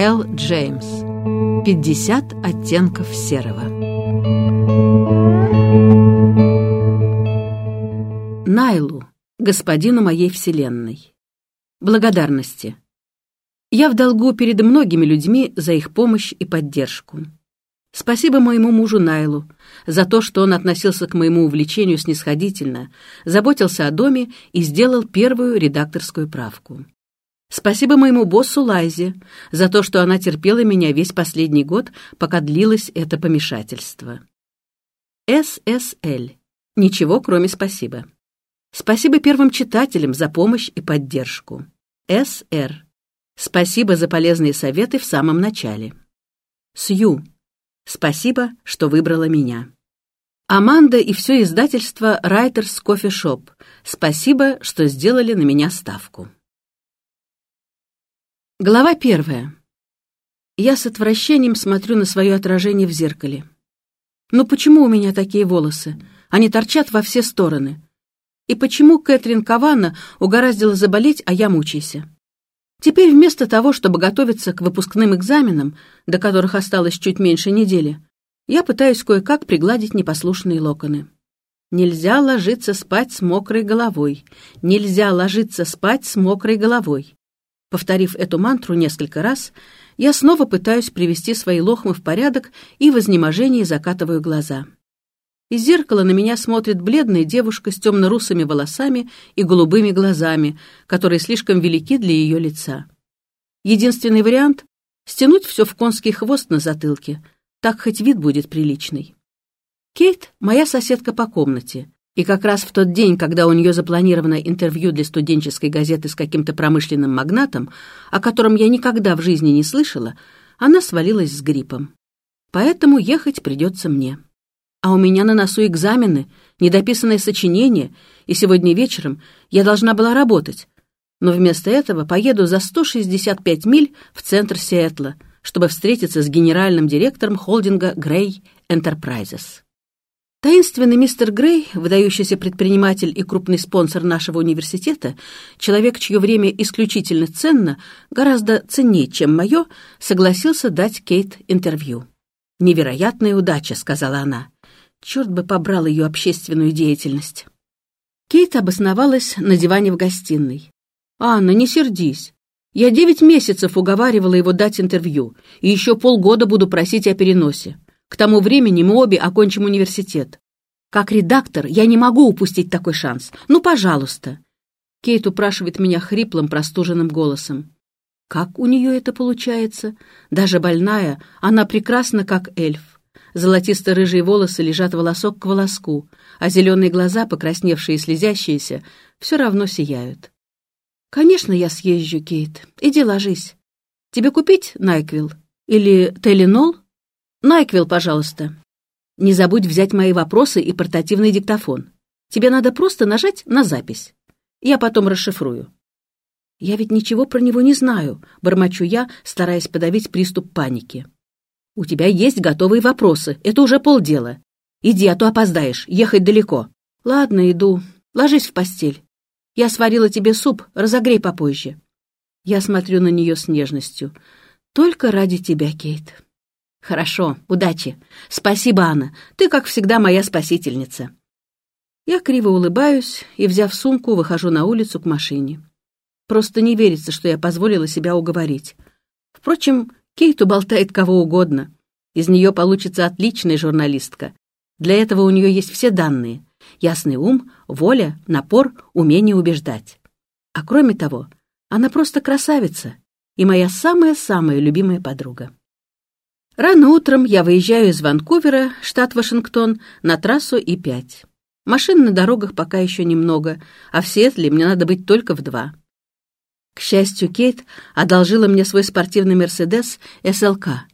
Л. Джеймс. 50 оттенков серого. Найлу, господину моей вселенной. Благодарности. Я в долгу перед многими людьми за их помощь и поддержку. Спасибо моему мужу Найлу за то, что он относился к моему увлечению снисходительно, заботился о доме и сделал первую редакторскую правку. Спасибо моему боссу Лайзе за то, что она терпела меня весь последний год, пока длилось это помешательство. ССЛ. Ничего, кроме спасибо. Спасибо первым читателям за помощь и поддержку. СР. Спасибо за полезные советы в самом начале. Сью. Спасибо, что выбрала меня. Аманда и все издательство Writers Coffee Shop. Спасибо, что сделали на меня ставку. Глава первая. Я с отвращением смотрю на свое отражение в зеркале. Ну почему у меня такие волосы? Они торчат во все стороны. И почему Кэтрин Кавана угораздила заболеть, а я мучайся? Теперь вместо того, чтобы готовиться к выпускным экзаменам, до которых осталось чуть меньше недели, я пытаюсь кое-как пригладить непослушные локоны. Нельзя ложиться спать с мокрой головой. Нельзя ложиться спать с мокрой головой. Повторив эту мантру несколько раз, я снова пытаюсь привести свои лохмы в порядок и в изнеможении закатываю глаза. Из зеркала на меня смотрит бледная девушка с темно-русыми волосами и голубыми глазами, которые слишком велики для ее лица. Единственный вариант — стянуть все в конский хвост на затылке, так хоть вид будет приличный. Кейт — моя соседка по комнате, и как раз в тот день, когда у нее запланировано интервью для студенческой газеты с каким-то промышленным магнатом, о котором я никогда в жизни не слышала, она свалилась с гриппом. Поэтому ехать придется мне. А у меня на носу экзамены, недописанное сочинение, и сегодня вечером я должна была работать. Но вместо этого поеду за 165 миль в центр Сиэтла, чтобы встретиться с генеральным директором холдинга Грей Enterprises. Таинственный мистер Грей, выдающийся предприниматель и крупный спонсор нашего университета, человек, чье время исключительно ценно, гораздо ценнее, чем мое, согласился дать Кейт интервью. «Невероятная удача», — сказала она. Черт бы побрал ее общественную деятельность. Кейт обосновалась на диване в гостиной. «Анна, не сердись. Я девять месяцев уговаривала его дать интервью, и еще полгода буду просить о переносе. К тому времени мы обе окончим университет. Как редактор я не могу упустить такой шанс. Ну, пожалуйста!» Кейт упрашивает меня хриплым, простуженным голосом. Как у нее это получается? Даже больная, она прекрасна, как эльф. Золотисто-рыжие волосы лежат волосок к волоску, а зеленые глаза, покрасневшие и слезящиеся, все равно сияют. «Конечно, я съезжу, Кейт. Иди ложись. Тебе купить Найквилл? Или Теленол? Найквилл, пожалуйста. Не забудь взять мои вопросы и портативный диктофон. Тебе надо просто нажать на запись. Я потом расшифрую». «Я ведь ничего про него не знаю», — бормочу я, стараясь подавить приступ паники. У тебя есть готовые вопросы, это уже полдела. Иди, а то опоздаешь, ехать далеко. Ладно, иду. Ложись в постель. Я сварила тебе суп, разогрей попозже. Я смотрю на нее с нежностью. Только ради тебя, Кейт. Хорошо, удачи. Спасибо, Анна. Ты, как всегда, моя спасительница. Я криво улыбаюсь и, взяв сумку, выхожу на улицу к машине. Просто не верится, что я позволила себя уговорить. Впрочем, Кейту болтает кого угодно. Из нее получится отличная журналистка. Для этого у нее есть все данные. Ясный ум, воля, напор, умение убеждать. А кроме того, она просто красавица и моя самая-самая любимая подруга. Рано утром я выезжаю из Ванкувера, штат Вашингтон, на трассу И-5. Машин на дорогах пока еще немного, а в Сиэтле мне надо быть только в два. К счастью, Кейт одолжила мне свой спортивный «Мерседес» СЛК.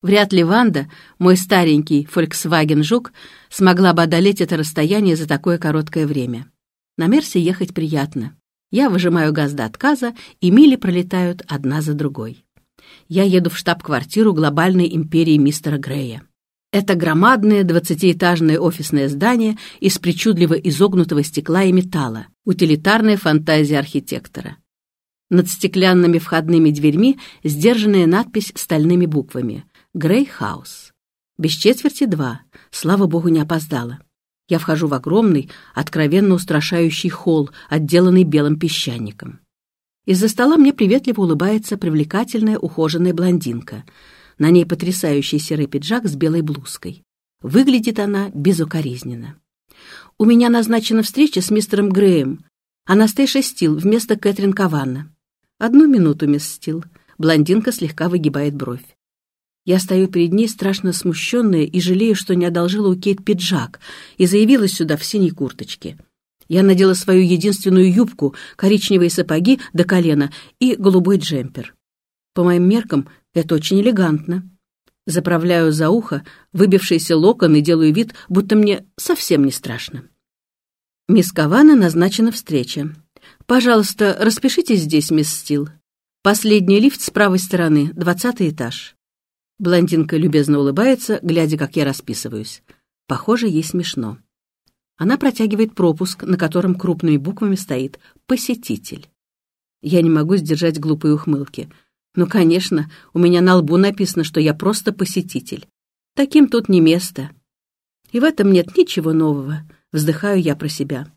Вряд ли Ванда, мой старенький Volkswagen Жук, смогла бы одолеть это расстояние за такое короткое время. На Мерсе ехать приятно. Я выжимаю газ до отказа, и мили пролетают одна за другой. Я еду в штаб-квартиру глобальной империи мистера Грея. Это громадное двадцатиэтажное офисное здание из причудливо изогнутого стекла и металла, утилитарная фантазия архитектора. Над стеклянными входными дверьми сдержанная надпись стальными буквами «Грей Хаус». Без четверти два. Слава богу, не опоздала. Я вхожу в огромный, откровенно устрашающий холл, отделанный белым песчаником. Из-за стола мне приветливо улыбается привлекательная ухоженная блондинка. На ней потрясающий серый пиджак с белой блузкой. Выглядит она безукоризненно. «У меня назначена встреча с мистером Греем. Анастейша Стил вместо Кэтрин Каванна». «Одну минуту, мисс Стил». Блондинка слегка выгибает бровь. Я стою перед ней, страшно смущенная, и жалею, что не одолжила у Кейт пиджак и заявилась сюда в синей курточке. Я надела свою единственную юбку, коричневые сапоги до колена и голубой джемпер. По моим меркам, это очень элегантно. Заправляю за ухо выбившийся локон и делаю вид, будто мне совсем не страшно. Мисс Кавана назначена встреча. «Пожалуйста, распишитесь здесь, мисс Стил. Последний лифт с правой стороны, двадцатый этаж». Блондинка любезно улыбается, глядя, как я расписываюсь. Похоже, ей смешно. Она протягивает пропуск, на котором крупными буквами стоит «Посетитель». Я не могу сдержать глупые ухмылки. Ну, конечно, у меня на лбу написано, что я просто посетитель. Таким тут не место. И в этом нет ничего нового, вздыхаю я про себя.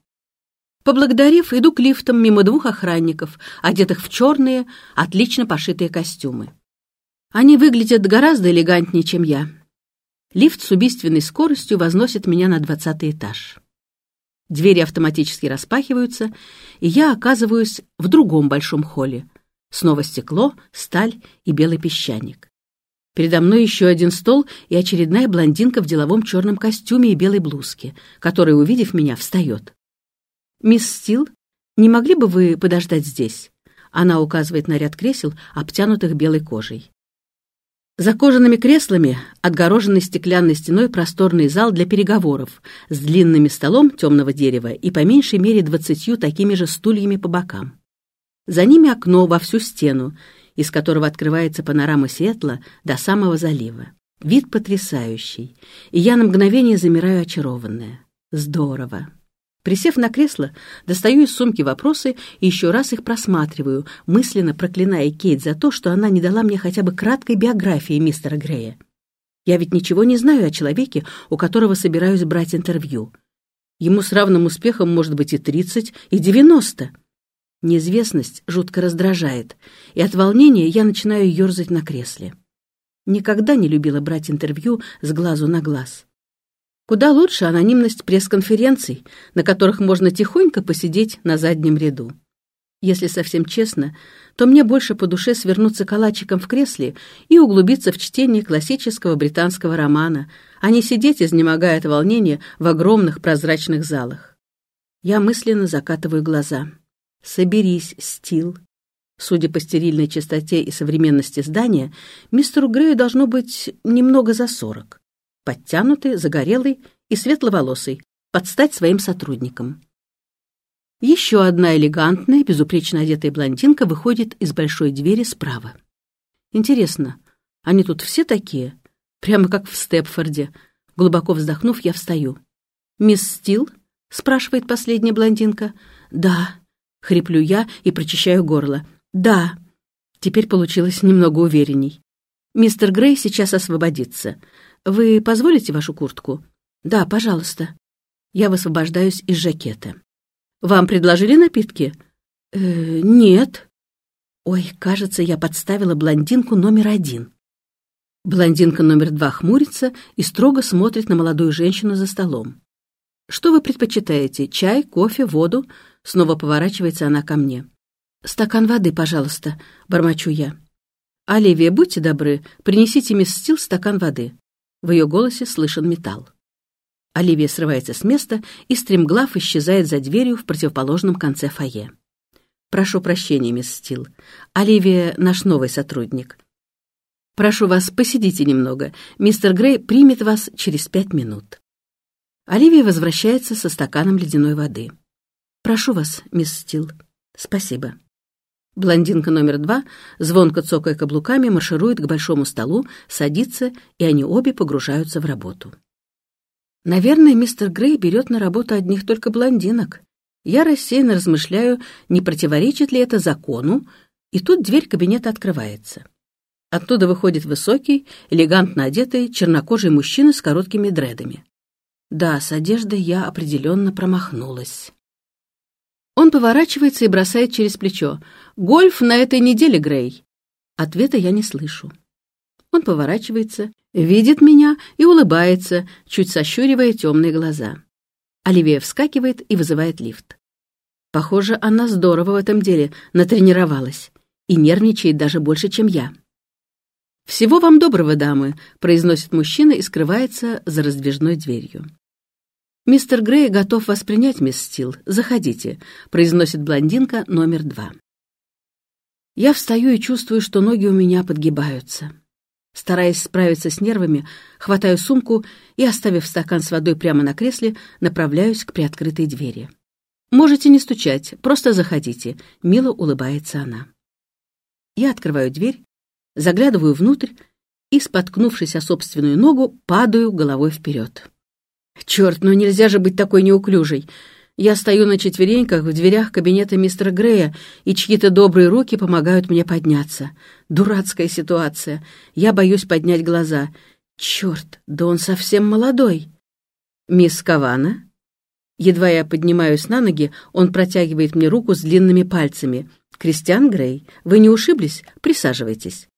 Поблагодарив, иду к лифтам мимо двух охранников, одетых в черные, отлично пошитые костюмы. Они выглядят гораздо элегантнее, чем я. Лифт с убийственной скоростью возносит меня на двадцатый этаж. Двери автоматически распахиваются, и я оказываюсь в другом большом холле. Снова стекло, сталь и белый песчаник. Передо мной еще один стол и очередная блондинка в деловом черном костюме и белой блузке, которая, увидев меня, встает. «Мисс Стил, не могли бы вы подождать здесь?» Она указывает на ряд кресел, обтянутых белой кожей. За кожаными креслами отгороженный стеклянной стеной просторный зал для переговоров с длинным столом темного дерева и по меньшей мере двадцатью такими же стульями по бокам. За ними окно во всю стену, из которого открывается панорама Сиэтла до самого залива. Вид потрясающий, и я на мгновение замираю очарованная. Здорово. Присев на кресло, достаю из сумки вопросы и еще раз их просматриваю, мысленно проклиная Кейт за то, что она не дала мне хотя бы краткой биографии мистера Грея. Я ведь ничего не знаю о человеке, у которого собираюсь брать интервью. Ему с равным успехом может быть и тридцать, и девяносто. Неизвестность жутко раздражает, и от волнения я начинаю ерзать на кресле. Никогда не любила брать интервью с глазу на глаз. Куда лучше анонимность пресс-конференций, на которых можно тихонько посидеть на заднем ряду. Если совсем честно, то мне больше по душе свернуться калачиком в кресле и углубиться в чтение классического британского романа, а не сидеть, изнемогая от волнения, в огромных прозрачных залах. Я мысленно закатываю глаза. «Соберись, Стил». Судя по стерильной чистоте и современности здания, мистеру Грею должно быть немного за сорок подтянутый, загорелый и светловолосый, под стать своим сотрудникам. Еще одна элегантная, безупречно одетая блондинка выходит из большой двери справа. Интересно, они тут все такие? Прямо как в Степфорде. Глубоко вздохнув, я встаю. «Мисс Стил?» — спрашивает последняя блондинка. «Да», — хриплю я и прочищаю горло. «Да». Теперь получилось немного уверенней. «Мистер Грей сейчас освободится. «Вы позволите вашу куртку?» «Да, пожалуйста». Я высвобождаюсь из жакета. «Вам предложили напитки?» э, «Нет». Ой, кажется, я подставила блондинку номер один. Блондинка номер два хмурится и строго смотрит на молодую женщину за столом. «Что вы предпочитаете? Чай, кофе, воду?» Снова поворачивается она ко мне. «Стакан воды, пожалуйста», — бормочу я. «Оливия, будьте добры, принесите мисс Стил стакан воды». В ее голосе слышен металл. Оливия срывается с места и, стремглав, исчезает за дверью в противоположном конце фойе. «Прошу прощения, мисс Стил. Оливия — наш новый сотрудник. Прошу вас, посидите немного. Мистер Грей примет вас через пять минут». Оливия возвращается со стаканом ледяной воды. «Прошу вас, мисс Стил. Спасибо». Блондинка номер два, звонко цокая каблуками, марширует к большому столу, садится, и они обе погружаются в работу. Наверное, мистер Грей берет на работу одних только блондинок. Я рассеянно размышляю, не противоречит ли это закону, И тут дверь кабинета открывается. Оттуда выходит высокий, элегантно одетый, чернокожий мужчина с короткими дредами. Да, с одеждой я определенно промахнулась. Он поворачивается и бросает через плечо. «Гольф на этой неделе, Грей!» Ответа я не слышу. Он поворачивается, видит меня и улыбается, чуть сощуривая темные глаза. Оливия вскакивает и вызывает лифт. Похоже, она здорово в этом деле натренировалась и нервничает даже больше, чем я. «Всего вам доброго, дамы», — произносит мужчина и скрывается за раздвижной дверью. «Мистер Грей готов вас принять, мисс Стил. Заходите», — произносит блондинка номер два. Я встаю и чувствую, что ноги у меня подгибаются. Стараясь справиться с нервами, хватаю сумку и, оставив стакан с водой прямо на кресле, направляюсь к приоткрытой двери. «Можете не стучать, просто заходите», — мило улыбается она. Я открываю дверь, заглядываю внутрь и, споткнувшись о собственную ногу, падаю головой вперед. Черт, ну нельзя же быть такой неуклюжей. Я стою на четвереньках в дверях кабинета мистера Грея, и чьи-то добрые руки помогают мне подняться. Дурацкая ситуация. Я боюсь поднять глаза. Черт, да он совсем молодой. Мисс Кавана? Едва я поднимаюсь на ноги, он протягивает мне руку с длинными пальцами. «Кристиан Грей, вы не ушиблись? Присаживайтесь».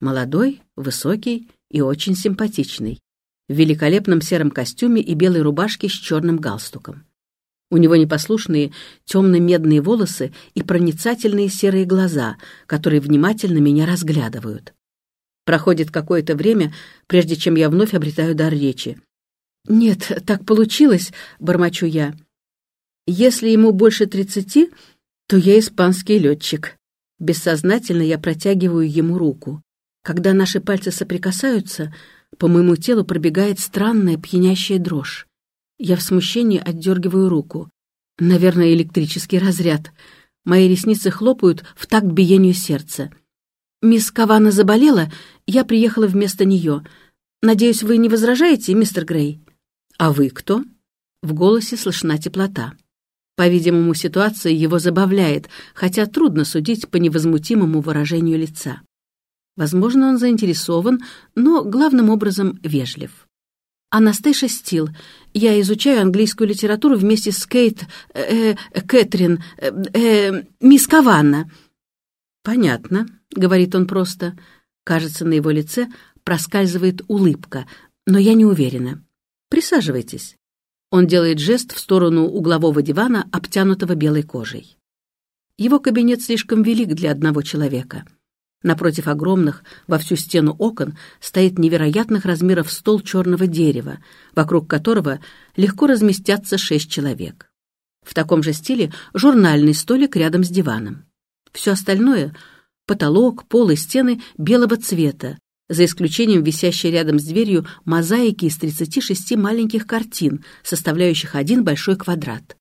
Молодой, высокий и очень симпатичный. В великолепном сером костюме и белой рубашке с черным галстуком. У него непослушные темно-медные волосы и проницательные серые глаза, которые внимательно меня разглядывают. Проходит какое-то время, прежде чем я вновь обретаю дар речи. «Нет, так получилось», — бормочу я. «Если ему больше тридцати, то я испанский летчик». Бессознательно я протягиваю ему руку. Когда наши пальцы соприкасаются, по моему телу пробегает странная пьянящая дрожь. Я в смущении отдергиваю руку. Наверное, электрический разряд. Мои ресницы хлопают в такт биению сердца. «Мисс Кавана заболела, я приехала вместо нее. Надеюсь, вы не возражаете, мистер Грей?» «А вы кто?» В голосе слышна теплота. По-видимому, ситуация его забавляет, хотя трудно судить по невозмутимому выражению лица. Возможно, он заинтересован, но главным образом вежлив. Анастейша Стил. Я изучаю английскую литературу вместе с Кейт... Э, э, Кэтрин... Э, э, мисс Каванна. «Понятно», — говорит он просто. Кажется, на его лице проскальзывает улыбка, но я не уверена. «Присаживайтесь». Он делает жест в сторону углового дивана, обтянутого белой кожей. Его кабинет слишком велик для одного человека — Напротив огромных во всю стену окон стоит невероятных размеров стол черного дерева, вокруг которого легко разместятся шесть человек. В таком же стиле журнальный столик рядом с диваном. Все остальное — потолок, пол и стены белого цвета, за исключением висящей рядом с дверью мозаики из 36 маленьких картин, составляющих один большой квадрат.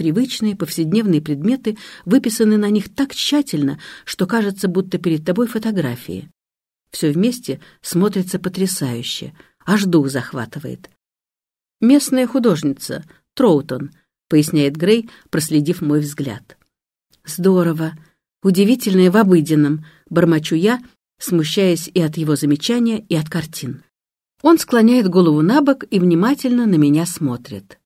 Привычные повседневные предметы выписаны на них так тщательно, что кажется, будто перед тобой фотографии. Все вместе смотрится потрясающе, аж дух захватывает. «Местная художница, Троутон», — поясняет Грей, проследив мой взгляд. «Здорово, удивительное в обыденном», — бормочу я, смущаясь и от его замечания, и от картин. Он склоняет голову на бок и внимательно на меня смотрит.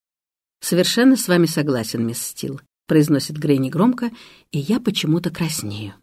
«Совершенно с вами согласен, мисс Стил», — произносит Грей громко, и я почему-то краснею.